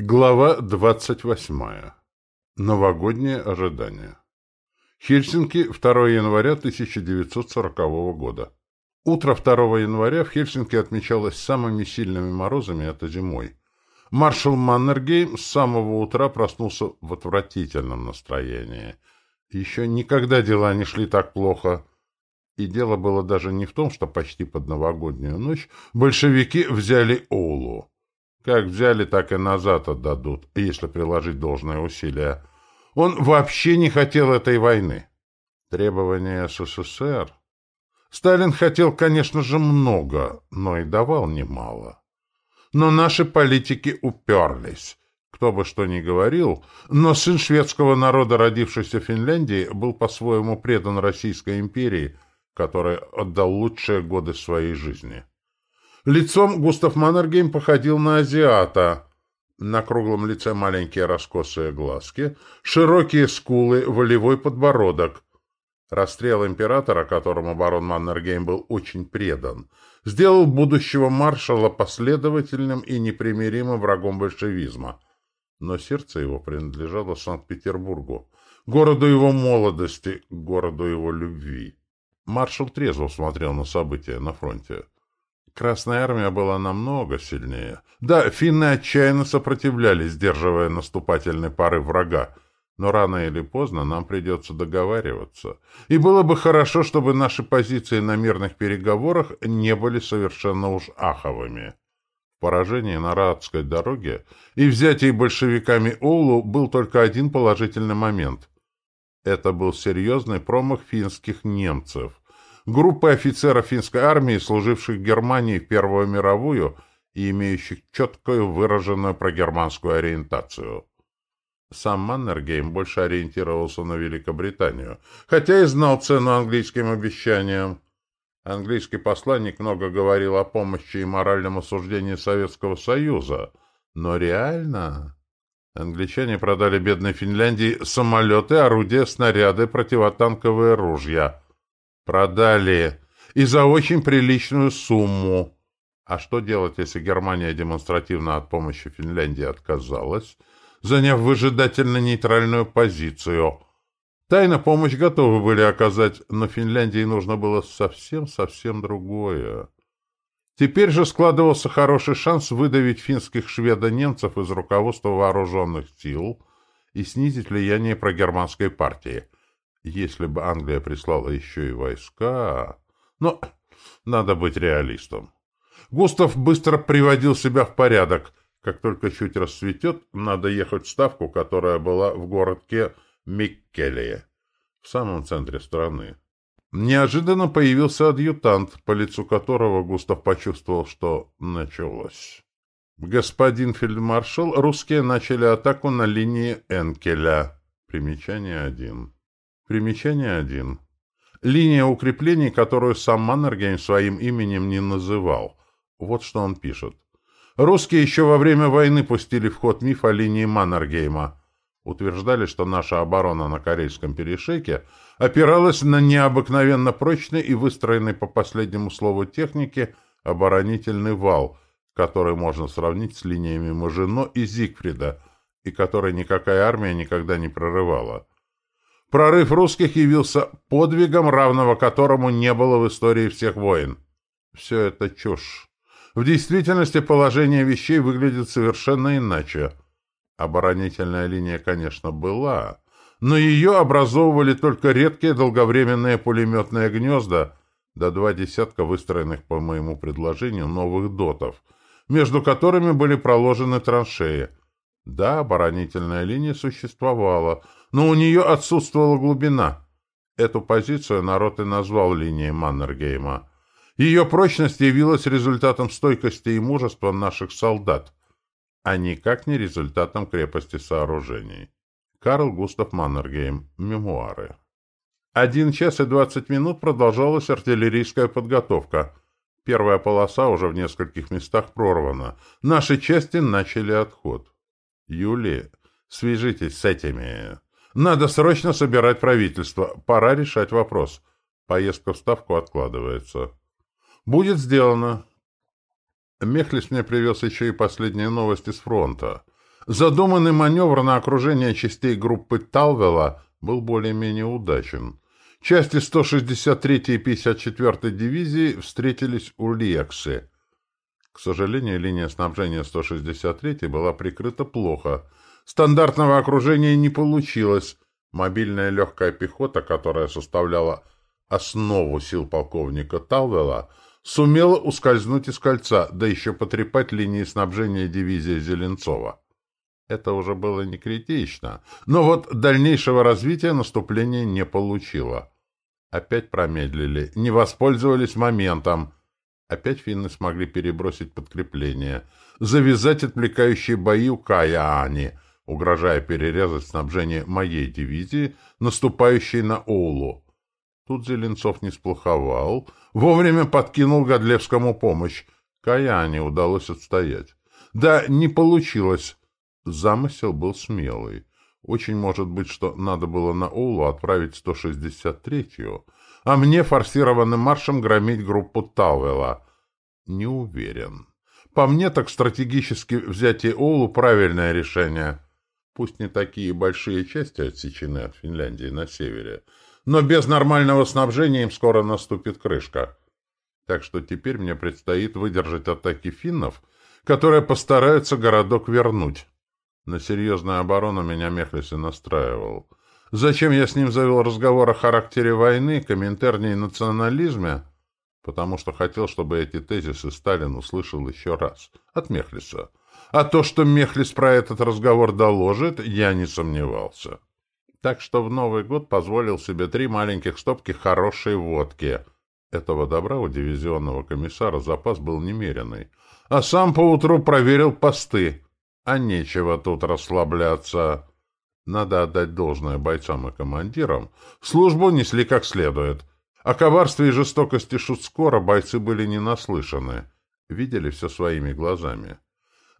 Глава 28. Новогоднее ожидание. Хельсинки, 2 января 1940 года. Утро 2 января в Хельсинки отмечалось самыми сильными морозами этой зимой. Маршал Маннергейм с самого утра проснулся в отвратительном настроении. Еще никогда дела не шли так плохо. И дело было даже не в том, что почти под новогоднюю ночь большевики взяли Оулу. Как взяли, так и назад отдадут, если приложить должное усилие. Он вообще не хотел этой войны. Требования СССР... Сталин хотел, конечно же, много, но и давал немало. Но наши политики уперлись. Кто бы что ни говорил, но сын шведского народа, родившийся в Финляндии, был по-своему предан Российской империи, которая отдал лучшие годы своей жизни. Лицом Густав Маннергейм походил на азиата. На круглом лице маленькие раскосые глазки, широкие скулы, волевой подбородок. Расстрел императора, которому барон Маннергейм был очень предан, сделал будущего маршала последовательным и непримиримым врагом большевизма. Но сердце его принадлежало Санкт-Петербургу, городу его молодости, городу его любви. Маршал трезво смотрел на события на фронте. Красная армия была намного сильнее. Да, финны отчаянно сопротивлялись, сдерживая наступательный порыв врага. Но рано или поздно нам придется договариваться. И было бы хорошо, чтобы наши позиции на мирных переговорах не были совершенно уж аховыми. В поражении на Раадской дороге и взятии большевиками Оулу был только один положительный момент. Это был серьезный промах финских немцев – группы офицеров финской армии, служивших Германии в Первую мировую и имеющих четкую выраженную прогерманскую ориентацию. Сам Маннергейм больше ориентировался на Великобританию, хотя и знал цену английским обещаниям. Английский посланник много говорил о помощи и моральном осуждении Советского Союза, но реально... Англичане продали бедной Финляндии самолеты, орудия, снаряды, противотанковые ружья — Продали. И за очень приличную сумму. А что делать, если Германия демонстративно от помощи Финляндии отказалась, заняв выжидательно-нейтральную позицию? Тайно помощь готовы были оказать, но Финляндии нужно было совсем-совсем другое. Теперь же складывался хороший шанс выдавить финских шведо-немцев из руководства вооруженных сил и снизить влияние прогерманской партии – если бы Англия прислала еще и войска... Но надо быть реалистом. Густав быстро приводил себя в порядок. Как только чуть расцветет, надо ехать в Ставку, которая была в городке Миккеле, в самом центре страны. Неожиданно появился адъютант, по лицу которого Густав почувствовал, что началось. Господин фельдмаршал, русские начали атаку на линии Энкеля. Примечание один. Примечание 1. Линия укреплений, которую сам Маннергейм своим именем не называл. Вот что он пишет. Русские еще во время войны пустили в ход миф о линии Маннергейма. Утверждали, что наша оборона на Корейском перешейке опиралась на необыкновенно прочный и выстроенный по последнему слову техники оборонительный вал, который можно сравнить с линиями Мажино и Зигфрида, и который никакая армия никогда не прорывала. Прорыв русских явился подвигом, равного которому не было в истории всех войн. Все это чушь. В действительности положение вещей выглядит совершенно иначе. Оборонительная линия, конечно, была, но ее образовывали только редкие долговременные пулеметные гнезда, до два десятка выстроенных по моему предложению новых дотов, между которыми были проложены траншеи. Да, оборонительная линия существовала — но у нее отсутствовала глубина. Эту позицию народ и назвал линией Маннергейма. Ее прочность явилась результатом стойкости и мужества наших солдат, а никак не результатом крепости сооружений. Карл Густав Маннергейм. Мемуары. Один час и двадцать минут продолжалась артиллерийская подготовка. Первая полоса уже в нескольких местах прорвана. Наши части начали отход. Юлия, свяжитесь с этими... Надо срочно собирать правительство. Пора решать вопрос. Поездка в Ставку откладывается. Будет сделано. Мехлис мне привез еще и последние новости с фронта. Задуманный маневр на окружение частей группы Талвела был более-менее удачен. Части 163 и 54 дивизии встретились у Лексы. К сожалению, линия снабжения 163 была прикрыта плохо. Стандартного окружения не получилось. Мобильная легкая пехота, которая составляла основу сил полковника Талвела, сумела ускользнуть из кольца, да еще потрепать линии снабжения дивизии Зеленцова. Это уже было не критично, но вот дальнейшего развития наступление не получило. Опять промедлили, не воспользовались моментом. Опять финны смогли перебросить подкрепление, завязать отвлекающие бои у Каяани, угрожая перерезать снабжение моей дивизии, наступающей на Оулу. Тут Зеленцов не сплоховал, вовремя подкинул Годлевскому помощь. Каяне удалось отстоять. Да, не получилось. Замысел был смелый. Очень может быть, что надо было на Оулу отправить 163-ю, а мне форсированным маршем громить группу Тауэлла. Не уверен. По мне, так стратегически взятие Оулу — правильное решение. Пусть не такие большие части отсечены от Финляндии на севере, но без нормального снабжения им скоро наступит крышка. Так что теперь мне предстоит выдержать атаки финнов, которые постараются городок вернуть. На серьезную оборону меня Мехлис настраивал. Зачем я с ним завел разговор о характере войны, комментарии и национализме? Потому что хотел, чтобы эти тезисы Сталин услышал еще раз. От Мехлиса. А то, что Мехлис про этот разговор доложит, я не сомневался. Так что в Новый год позволил себе три маленьких стопки хорошей водки. Этого добра у дивизионного комиссара запас был немеренный. А сам поутру проверил посты. А нечего тут расслабляться. Надо отдать должное бойцам и командирам. Службу несли как следует. О коварстве и жестокости Шуцкора бойцы были не наслышаны. Видели все своими глазами.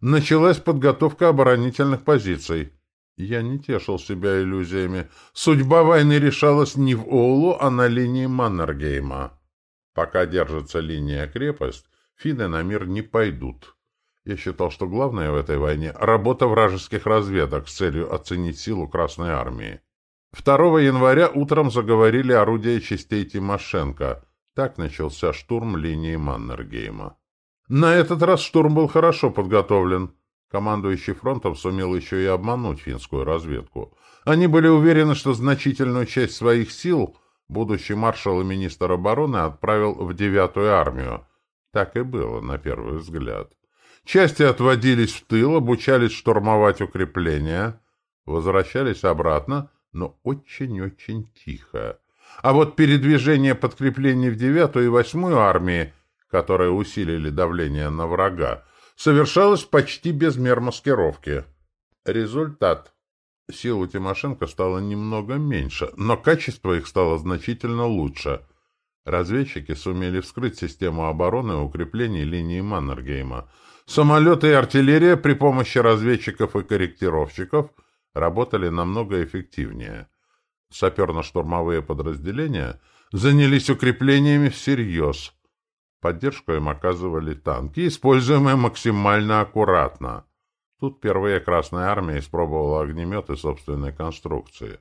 Началась подготовка оборонительных позиций. Я не тешил себя иллюзиями. Судьба войны решалась не в Оулу, а на линии Маннергейма. Пока держится линия крепость, финны на мир не пойдут. Я считал, что главное в этой войне — работа вражеских разведок с целью оценить силу Красной Армии. 2 января утром заговорили орудия частей Тимошенко. Так начался штурм линии Маннергейма. На этот раз штурм был хорошо подготовлен. Командующий фронтом сумел еще и обмануть финскую разведку. Они были уверены, что значительную часть своих сил будущий маршал и министр обороны отправил в девятую армию. Так и было, на первый взгляд. Части отводились в тыл, обучались штурмовать укрепления, возвращались обратно, но очень-очень тихо. А вот передвижение подкреплений в девятую и восьмую армии, которые усилили давление на врага, совершалось почти без мер маскировки. Результат. Сил у Тимошенко стало немного меньше, но качество их стало значительно лучше. Разведчики сумели вскрыть систему обороны и укреплений линии Маннергейма – Самолеты и артиллерия при помощи разведчиков и корректировщиков работали намного эффективнее. Саперно-штурмовые подразделения занялись укреплениями всерьез. Поддержку им оказывали танки, используемые максимально аккуратно. Тут впервые Красная Армия испробовала огнеметы собственной конструкции.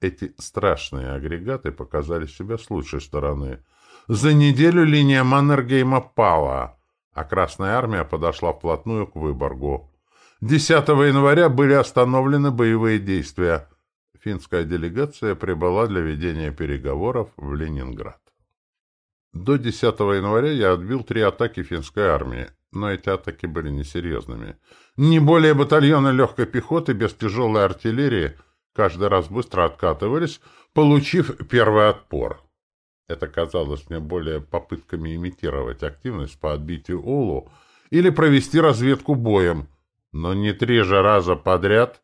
Эти страшные агрегаты показали себя с лучшей стороны. За неделю линия Маннергейма пала — а Красная Армия подошла вплотную к Выборгу. 10 января были остановлены боевые действия. Финская делегация прибыла для ведения переговоров в Ленинград. До 10 января я отбил три атаки финской армии, но эти атаки были несерьезными. Не более батальона легкой пехоты без тяжелой артиллерии каждый раз быстро откатывались, получив первый отпор. Это казалось мне более попытками имитировать активность по отбитию Олу или провести разведку боем. Но не три же раза подряд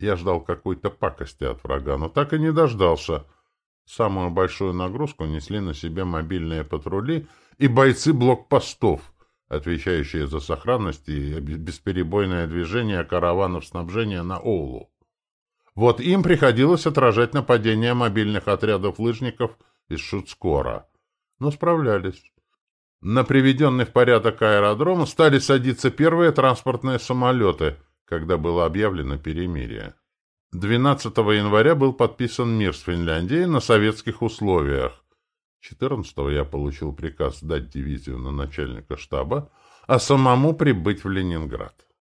я ждал какой-то пакости от врага, но так и не дождался. Самую большую нагрузку несли на себе мобильные патрули и бойцы блокпостов, отвечающие за сохранность и бесперебойное движение караванов снабжения на Оулу. Вот им приходилось отражать нападения мобильных отрядов лыжников – из Шуцкора, но справлялись. На приведенный в порядок аэродром стали садиться первые транспортные самолеты, когда было объявлено перемирие. 12 января был подписан мир с Финляндией на советских условиях. 14 я получил приказ сдать дивизию на начальника штаба, а самому прибыть в Ленинград.